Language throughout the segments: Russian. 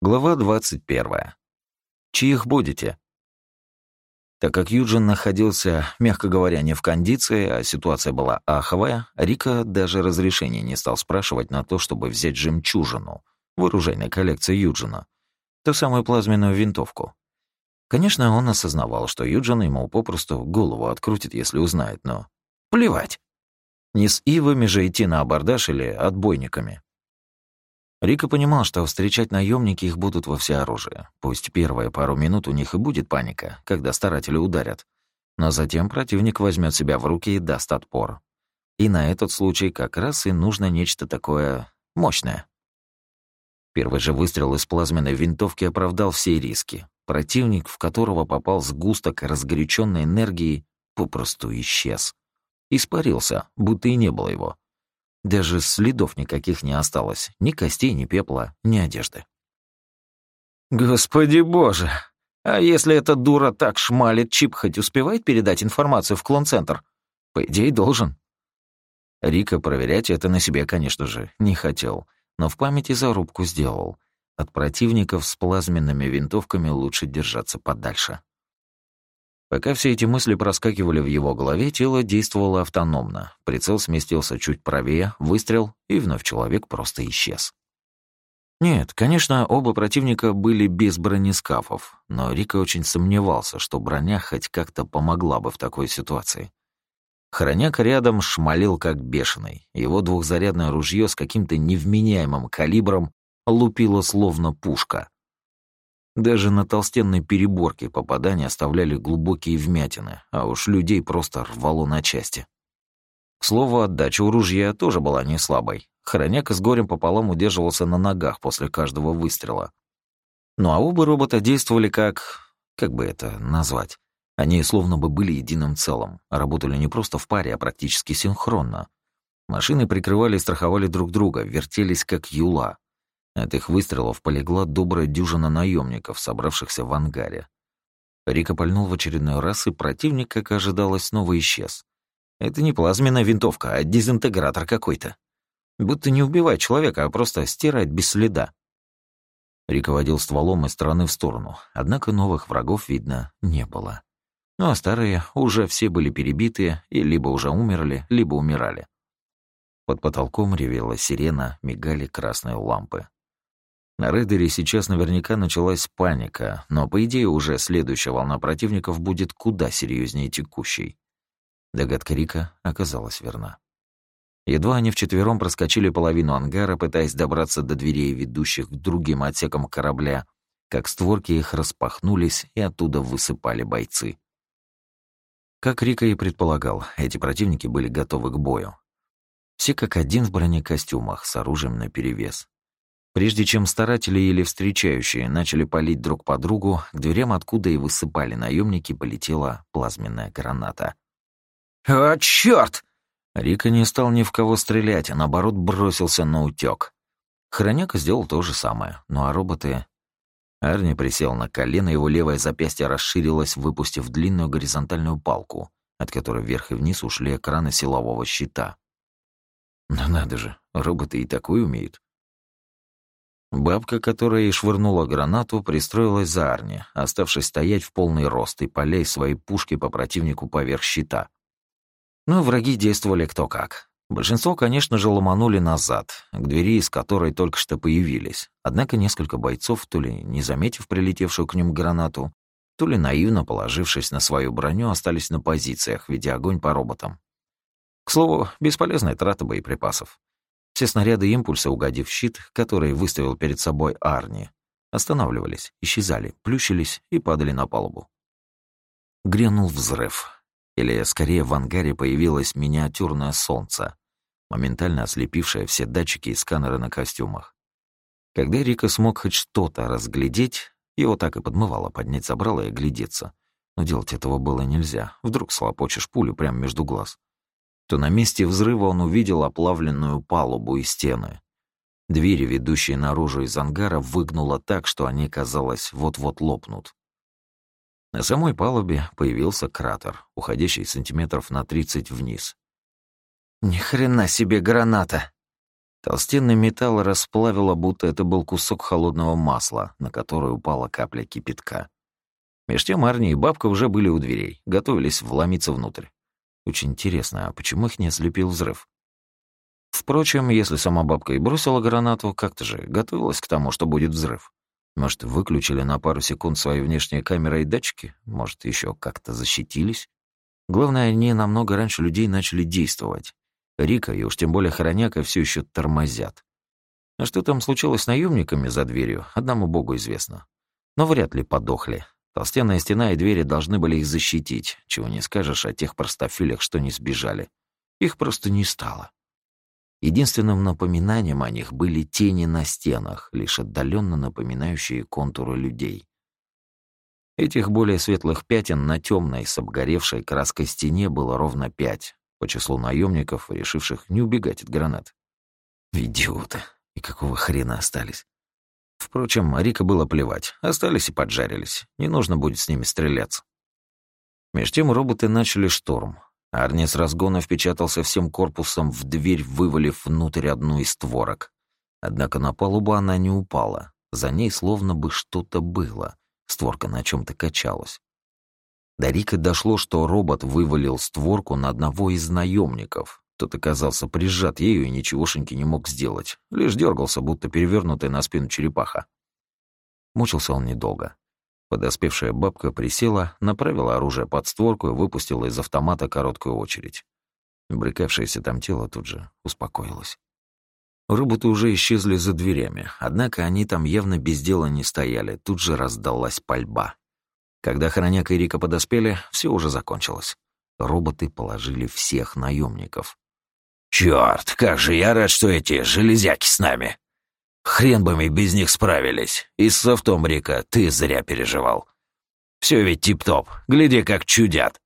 Глава 21. Чьих будете? Так как Юджин находился, мягко говоря, не в кондиции, а ситуация была аховая, Рика даже разрешения не стал спрашивать на то, чтобы взять жемчужину в оружейной коллекции Юджина, ту самую плазменную винтовку. Конечно, он осознавал, что Юджин ему попросту голову открутит, если узнает, но плевать. Не с ивами же идти на абордаж или отбойниками. Рика понимал, что встречать наемники их будут во всеоружие. Пусть первые пару минут у них и будет паника, когда старатели ударят. Но затем противник возьмет себя в руки и даст отпор. И на этот случай как раз и нужно нечто такое мощное. Первый же выстрел из плазменной винтовки оправдал все риски. Противник, в которого попал сгусток разгоряченной энергии, попросту исчез. Испарился, будто и не было его. Даже следов никаких не осталось. Ни костей, ни пепла, ни одежды. «Господи боже! А если эта дура так шмалит, Чип хоть успевает передать информацию в клон-центр? По идее, должен». Рика проверять это на себе, конечно же, не хотел, но в памяти зарубку сделал. От противников с плазменными винтовками лучше держаться подальше. Пока все эти мысли проскакивали в его голове, тело действовало автономно. Прицел сместился чуть правее, выстрел, и вновь человек просто исчез. Нет, конечно, оба противника были без бронескафов, но Рика очень сомневался, что броня хоть как-то помогла бы в такой ситуации. Хроняк рядом шмалил как бешеный. Его двухзарядное ружье с каким-то невменяемым калибром лупило словно пушка. Даже на толстенной переборке попадания оставляли глубокие вмятины, а уж людей просто рвало на части. К слову, отдача у ружья тоже была не слабой. Хороняк с горем пополам удерживался на ногах после каждого выстрела. Ну а оба робота действовали как... как бы это назвать? Они словно бы были единым целым, работали не просто в паре, а практически синхронно. Машины прикрывали и страховали друг друга, вертелись как юла. От их выстрелов полегла добрая дюжина наемников, собравшихся в ангаре. Рика пальнул в очередной раз, и противник, как ожидалось, снова исчез. Это не плазменная винтовка, а дезинтегратор какой-то. Будто не убивает человека, а просто стирает без следа. Рика водил стволом из стороны в сторону, однако новых врагов, видно, не было. Ну а старые уже все были перебиты и либо уже умерли, либо умирали. Под потолком ревела сирена, мигали красные лампы. На рейдере сейчас наверняка началась паника, но, по идее, уже следующая волна противников будет куда серьезнее текущей. Догадка Рика оказалась верна. Едва они вчетвером проскочили половину ангара, пытаясь добраться до дверей, ведущих к другим отсекам корабля, как створки их распахнулись, и оттуда высыпали бойцы. Как Рика и предполагал, эти противники были готовы к бою. Все как один в бронекостюмах, с оружием наперевес. Прежде чем старатели или встречающие начали палить друг по другу, к дверям, откуда и высыпали наемники, полетела плазменная граната. «О, черт! Рика не стал ни в кого стрелять, а наоборот бросился на утёк. Хроняка сделал то же самое, ну а роботы... Арни присел на колено, его левое запястье расширилось, выпустив длинную горизонтальную палку, от которой вверх и вниз ушли экраны силового щита. Ну надо же, роботы и такое умеют. Бабка, которая и швырнула гранату, пристроилась за Арни, оставшись стоять в полный рост и полей своей пушки по противнику поверх щита. Но враги действовали кто как. Большинство, конечно же, ломанули назад, к двери, из которой только что появились. Однако несколько бойцов, то ли не заметив прилетевшую к ним гранату, то ли наивно положившись на свою броню, остались на позициях, ведя огонь по роботам. К слову, бесполезная трата боеприпасов. Все снаряды импульса, угодив в щит, который выставил перед собой Арни, останавливались, исчезали, плющились и падали на палубу. Грянул взрыв. Или, скорее, в ангаре появилось миниатюрное солнце, моментально ослепившее все датчики и сканеры на костюмах. Когда Рика смог хоть что-то разглядеть, его так и подмывало поднять забрало и глядеться. Но делать этого было нельзя. Вдруг слопочешь пулю прямо между глаз то на месте взрыва он увидел оплавленную палубу и стены. Двери, ведущие наружу из ангара, выгнуло так, что они, казалось, вот-вот лопнут. На самой палубе появился кратер, уходящий сантиметров на 30 вниз. «Ни хрена себе граната!» Толстенный металл расплавило, будто это был кусок холодного масла, на который упала капля кипятка. Меж тем Арни и бабка уже были у дверей, готовились вломиться внутрь. Очень интересно, а почему их не ослепил взрыв? Впрочем, если сама бабка и бросила гранату, как-то же готовилась к тому, что будет взрыв. Может, выключили на пару секунд свои внешние камеры и датчики? Может, еще как-то защитились? Главное, они намного раньше людей начали действовать. Рика и уж тем более Хороняка все еще тормозят. А что там случилось с наемниками за дверью, одному богу известно. Но вряд ли подохли. Толстенная стена и двери должны были их защитить, чего не скажешь о тех простофилях, что не сбежали. Их просто не стало. Единственным напоминанием о них были тени на стенах, лишь отдаленно напоминающие контуры людей. Этих более светлых пятен на темной с обгоревшей краской стене было ровно пять, по числу наемников, решивших не убегать от гранат. Идиоты. И какого хрена остались? Впрочем, Рика было плевать. Остались и поджарились. Не нужно будет с ними стреляться. Меж тем роботы начали штурм. Арни с разгона впечатался всем корпусом в дверь, вывалив внутрь одну из створок. Однако на палубу она не упала. За ней словно бы что-то было. Створка на чем то качалась. До Рика дошло, что робот вывалил створку на одного из наемников. Тот оказался прижат ею и ничегошеньки не мог сделать. Лишь дергался, будто перевернутая на спину черепаха. Мучился он недолго. Подоспевшая бабка присела, направила оружие под створку и выпустила из автомата короткую очередь. Брыкавшееся там тело тут же успокоилось. Роботы уже исчезли за дверями, однако они там явно без дела не стояли, тут же раздалась пальба. Когда Хороняк и Рика подоспели, все уже закончилось. Роботы положили всех наемников. Черт, как же я рад, что эти железяки с нами! Хрен бы мы без них справились. И с софтом, Рика, ты зря переживал. Все ведь тип-топ. Гляди, как чудят!»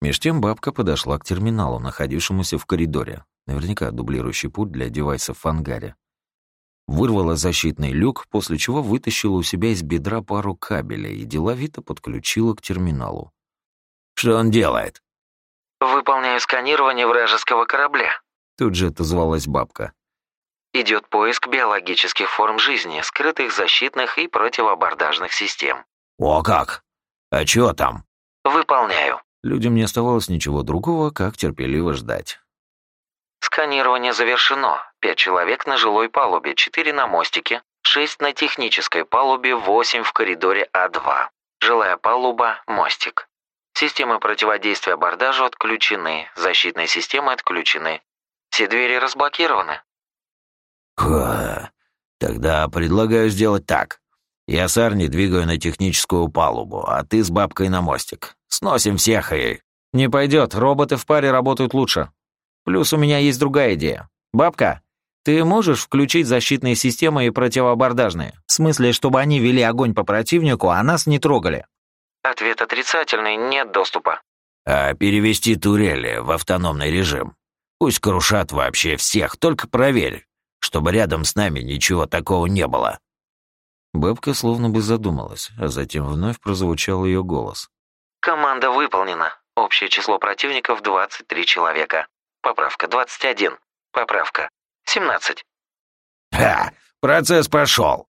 Меж тем бабка подошла к терминалу, находившемуся в коридоре. Наверняка дублирующий путь для девайсов в ангаре вырвала защитный люк, после чего вытащила у себя из бедра пару кабелей и деловито подключила к терминалу. «Что он делает?» «Выполняю сканирование вражеского корабля», — тут же отозвалась бабка. «Идет поиск биологических форм жизни, скрытых защитных и противоабордажных систем». «О как! А чё там?» «Выполняю». Людям не оставалось ничего другого, как терпеливо ждать. Сканирование завершено. Пять человек на жилой палубе, четыре на мостике, шесть на технической палубе, восемь в коридоре А2. Жилая палуба, мостик. Системы противодействия абордажу отключены, защитные системы отключены. Все двери разблокированы. Ха, тогда предлагаю сделать так. Я с Арни двигаю на техническую палубу, а ты с бабкой на мостик. Сносим всех и... Не пойдет, роботы в паре работают лучше. Плюс у меня есть другая идея. Бабка, ты можешь включить защитные системы и противоабордажные? В смысле, чтобы они вели огонь по противнику, а нас не трогали? Ответ отрицательный, нет доступа. А перевести турели в автономный режим? Пусть крушат вообще всех, только проверь, чтобы рядом с нами ничего такого не было. Бабка словно бы задумалась, а затем вновь прозвучал ее голос. Команда выполнена. Общее число противников 23 человека. Поправка 21. Поправка 17. Ха! Процесс пошел.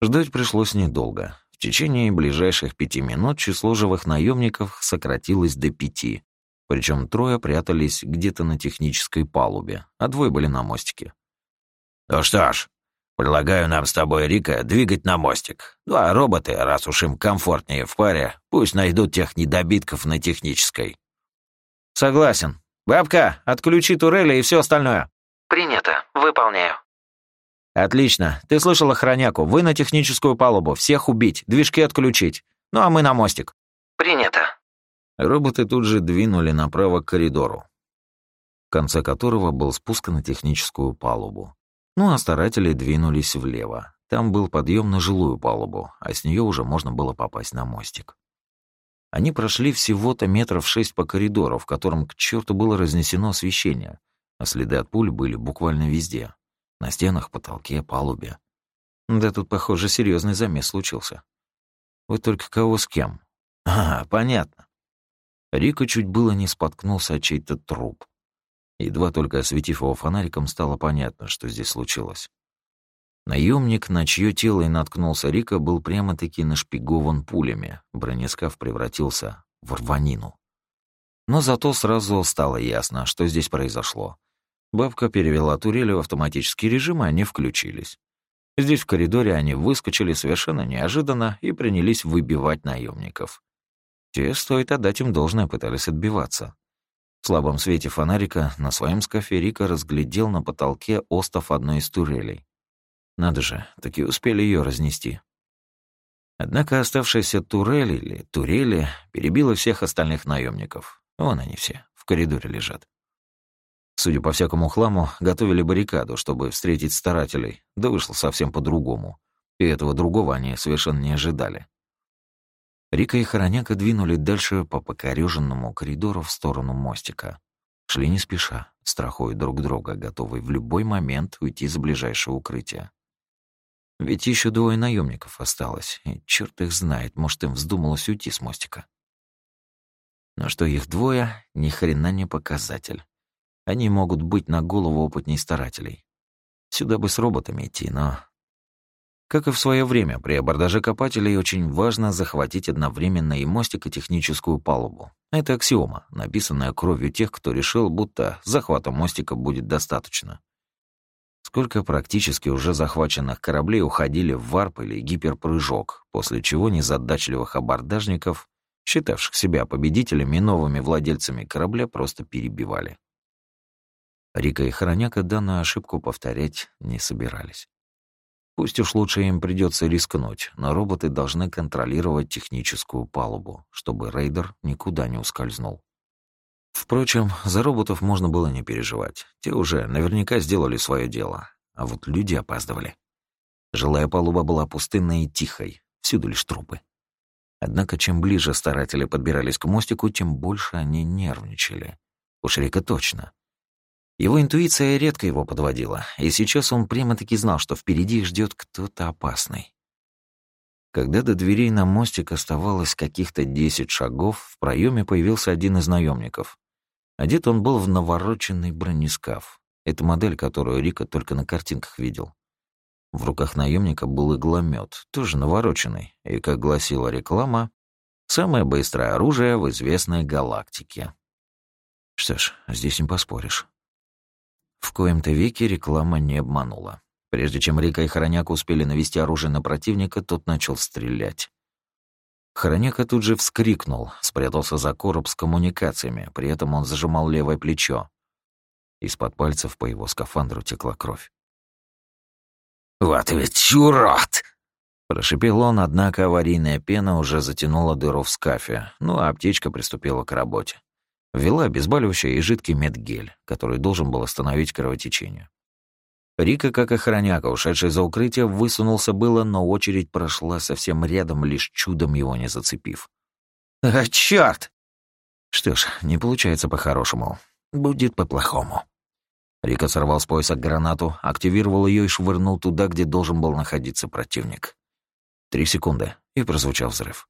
Ждать пришлось недолго. В течение ближайших пяти минут число живых наемников сократилось до пяти. Причем трое прятались где-то на технической палубе, а двое были на мостике. «Ну что ж, предлагаю нам с тобой, Рика, двигать на мостик. Ну а роботы, раз уж им комфортнее в паре, пусть найдут тех недобитков на технической». «Согласен», «Бабка, отключи турели и все остальное». «Принято. Выполняю». «Отлично. Ты слышала хроняку. Вы на техническую палубу. Всех убить, движки отключить. Ну а мы на мостик». «Принято». Роботы тут же двинули направо к коридору, в конце которого был спуск на техническую палубу. Ну а старатели двинулись влево. Там был подъем на жилую палубу, а с нее уже можно было попасть на мостик. Они прошли всего-то метров шесть по коридору, в котором к черту было разнесено освещение, а следы от пуль были буквально везде. На стенах, потолке, палубе. Да тут, похоже, серьезный замес случился. Вот только кого с кем? А, понятно. Рика чуть было не споткнулся от чей-то труп. Едва только осветив его фонариком, стало понятно, что здесь случилось. Наемник, на чье тело и наткнулся Рика, был прямо-таки нашпигован пулями. Бронескаф превратился в рванину. Но зато сразу стало ясно, что здесь произошло. Бабка перевела турели в автоматический режим, и они включились. Здесь в коридоре они выскочили совершенно неожиданно и принялись выбивать наемников. Те, стоит отдать им должное, пытались отбиваться. В слабом свете фонарика на своем скафе Рика разглядел на потолке остов одной из турелей. Надо же, таки успели ее разнести. Однако оставшаяся турель или турели перебила всех остальных наемников. Вон они все, в коридоре лежат. Судя по всякому хламу, готовили баррикаду, чтобы встретить старателей, да вышло совсем по-другому. И этого другого они совершенно не ожидали. Рика и Хороняка двинули дальше по покореженному коридору в сторону мостика. Шли не спеша, страхуя друг друга, готовые в любой момент уйти за ближайшее укрытие. Ведь еще двое наемников осталось, и черт их знает, может, им вздумалось уйти с мостика. Но что их двое, ни хрена не показатель. Они могут быть на голову опытней старателей. Сюда бы с роботами идти, но как и в свое время, при абордаже копателей очень важно захватить одновременно и мостик, и техническую палубу. Это аксиома, написанная кровью тех, кто решил, будто захвата мостика будет достаточно. Сколько практически уже захваченных кораблей уходили в варп или гиперпрыжок, после чего незадачливых абордажников, считавших себя победителями и новыми владельцами корабля, просто перебивали. Рика и Хороняка данную ошибку повторять не собирались. Пусть уж лучше им придется рискнуть, но роботы должны контролировать техническую палубу, чтобы рейдер никуда не ускользнул. Впрочем, за роботов можно было не переживать. Те уже наверняка сделали свое дело, а вот люди опаздывали. Жилая палуба была пустынной и тихой, всюду лишь трупы. Однако чем ближе старатели подбирались к мостику, тем больше они нервничали. Уж Рика точно. Его интуиция редко его подводила, и сейчас он прямо-таки знал, что впереди их ждет кто-то опасный. Когда до дверей на мостик оставалось каких-то десять шагов, в проеме появился один из наемников. Одет он был в навороченный бронескаф. Это модель, которую Рика только на картинках видел. В руках наемника был игломет, тоже навороченный, и, как гласила реклама, самое быстрое оружие в известной галактике. Что ж, здесь не поспоришь. В коем-то веке реклама не обманула. Прежде чем Рика и Хороняк успели навести оружие на противника, тот начал стрелять. Хороняка тут же вскрикнул, спрятался за короб с коммуникациями, при этом он зажимал левое плечо. Из-под пальцев по его скафандру текла кровь. «Вот ведь урод!» Прошипел он, однако аварийная пена уже затянула дыру в скафе, ну а аптечка приступила к работе. Ввела обезболивающее и жидкий медгель, который должен был остановить кровотечение. Рика, как охраняка, ушедший за укрытие, высунулся было, но очередь прошла совсем рядом, лишь чудом его не зацепив. «А, чёрт!» Что ж, не получается по-хорошему. Будет по-плохому. Рика сорвал с пояса гранату, активировал ее и швырнул туда, где должен был находиться противник. Три секунды, и прозвучал взрыв.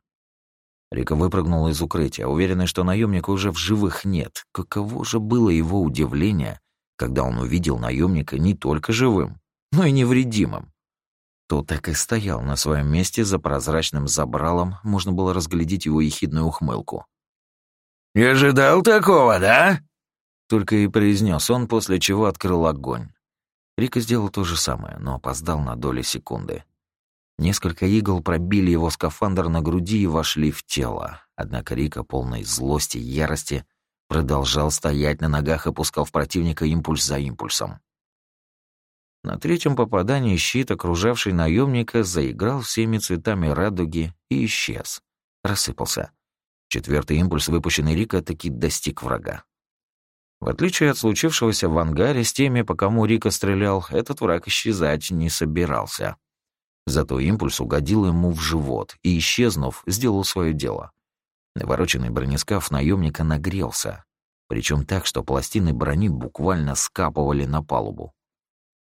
Рика выпрыгнул из укрытия, уверенный, что наемника уже в живых нет. Каково же было его удивление, когда он увидел наемника не только живым, но и невредимым. Тот так и стоял на своем месте за прозрачным забралом, можно было разглядеть его ехидную ухмылку. «Не ожидал такого, да?» Только и произнес он, после чего открыл огонь. Рика сделал то же самое, но опоздал на доли секунды. Несколько игл пробили его скафандр на груди и вошли в тело. Однако Рика, полной злости и ярости, продолжал стоять на ногах и пускал в противника импульс за импульсом. На третьем попадании щит, окружавший наемника, заиграл всеми цветами радуги и исчез. Рассыпался. Четвертый импульс, выпущенный Рика, таки достиг врага. В отличие от случившегося в ангаре с теми, по кому Рика стрелял, этот враг исчезать не собирался. Зато импульс угодил ему в живот и, исчезнув, сделал свое дело. Навороченный бронескаф наемника нагрелся, причем так, что пластины брони буквально скапывали на палубу.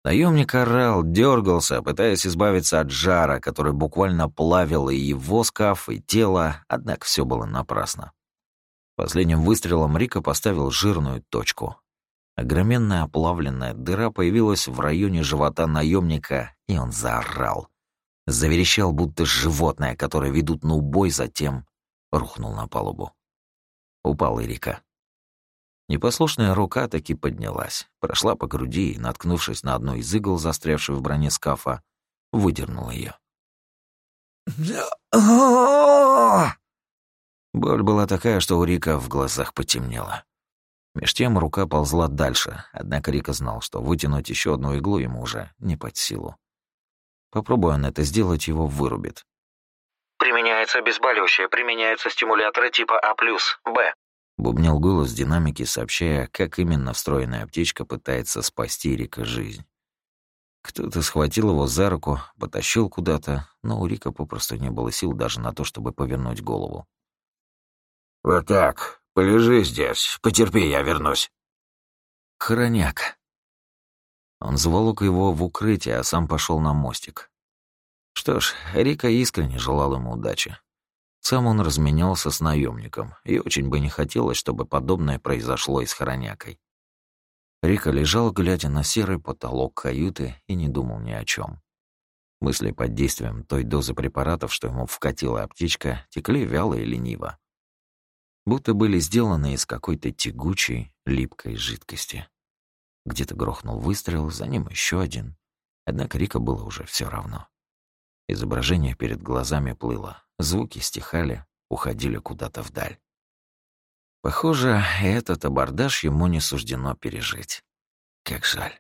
Наемник орал, дергался, пытаясь избавиться от жара, который буквально плавил и его скаф, и тело, однако все было напрасно. Последним выстрелом Рика поставил жирную точку. Огроменная оплавленная дыра появилась в районе живота наемника, и он заорал. Заверещал, будто животное, которое ведут на убой, затем рухнул на палубу. Упал и река. Непослушная рука таки поднялась, прошла по груди и, наткнувшись на одну из игл, застрявшую в броне скафа, выдернула ее. Боль была такая, что у Рика в глазах потемнело. Меж тем рука ползла дальше, однако Рика знал, что вытянуть еще одну иглу ему уже не под силу. Попробуя он это сделать, его вырубит. «Применяется обезболивающее, применяются стимуляторы типа А+, Б». Бубнил голос динамики, сообщая, как именно встроенная аптечка пытается спасти Рика жизнь. Кто-то схватил его за руку, потащил куда-то, но у Рика попросту не было сил даже на то, чтобы повернуть голову. «Вот так, полежи здесь, потерпи, я вернусь». «Хороняк». Он заволок его в укрытие, а сам пошел на мостик. Что ж, Рика искренне желал ему удачи. Сам он разменялся с наемником, и очень бы не хотелось, чтобы подобное произошло и с Хоронякой. Рика лежал, глядя на серый потолок каюты, и не думал ни о чем. Мысли под действием той дозы препаратов, что ему вкатила аптечка, текли вяло и лениво. Будто были сделаны из какой-то тягучей, липкой жидкости. Где-то грохнул выстрел, за ним еще один. Однако Рика было уже все равно. Изображение перед глазами плыло, звуки стихали, уходили куда-то вдаль. Похоже, этот абордаж ему не суждено пережить. Как жаль.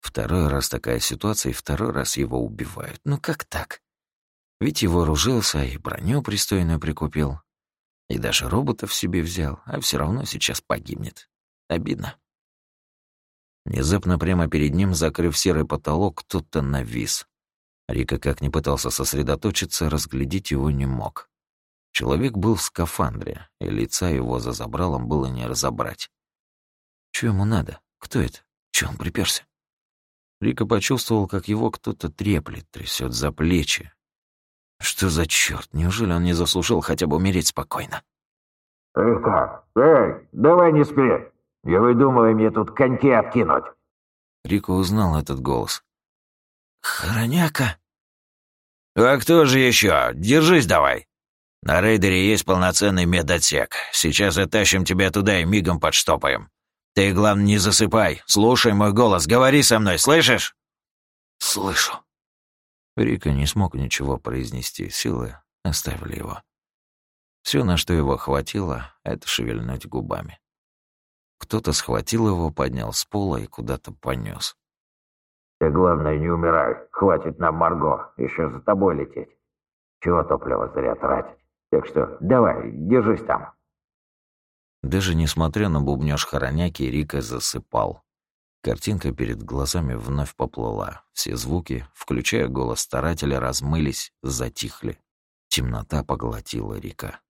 Второй раз такая ситуация, и второй раз его убивают. Ну как так? Ведь его оружился и броню пристойную прикупил, и даже роботов себе взял, а все равно сейчас погибнет. Обидно. Внезапно прямо перед ним, закрыв серый потолок, кто-то навис. Рика как ни пытался сосредоточиться, разглядеть его не мог. Человек был в скафандре, и лица его за забралом было не разобрать. Что ему надо? Кто это? Чего он приперся? Рика почувствовал, как его кто-то треплет, трясет за плечи. Что за черт? Неужели он не заслужил хотя бы умереть спокойно? «Рика, эй, давай не спи! Я выдумываю мне тут коньки откинуть!» Рика узнал этот голос. «Хороняка?» «А кто же еще? Держись давай!» На рейдере есть полноценный медотсек. Сейчас оттащим тебя туда и мигом подштопаем. Ты, главное, не засыпай. Слушай мой голос. Говори со мной, слышишь?» «Слышу». Рика не смог ничего произнести. Силы оставили его. Все, на что его хватило, это шевельнуть губами. Кто-то схватил его, поднял с пола и куда-то понес. «Ты, главное, не умирай. Хватит нам, Марго, еще за тобой лететь. Чего топливо зря тратить?» Так что давай, держись там». Даже несмотря на бубнёж хороняки, Рика засыпал. Картинка перед глазами вновь поплыла. Все звуки, включая голос старателя, размылись, затихли. Темнота поглотила Рика.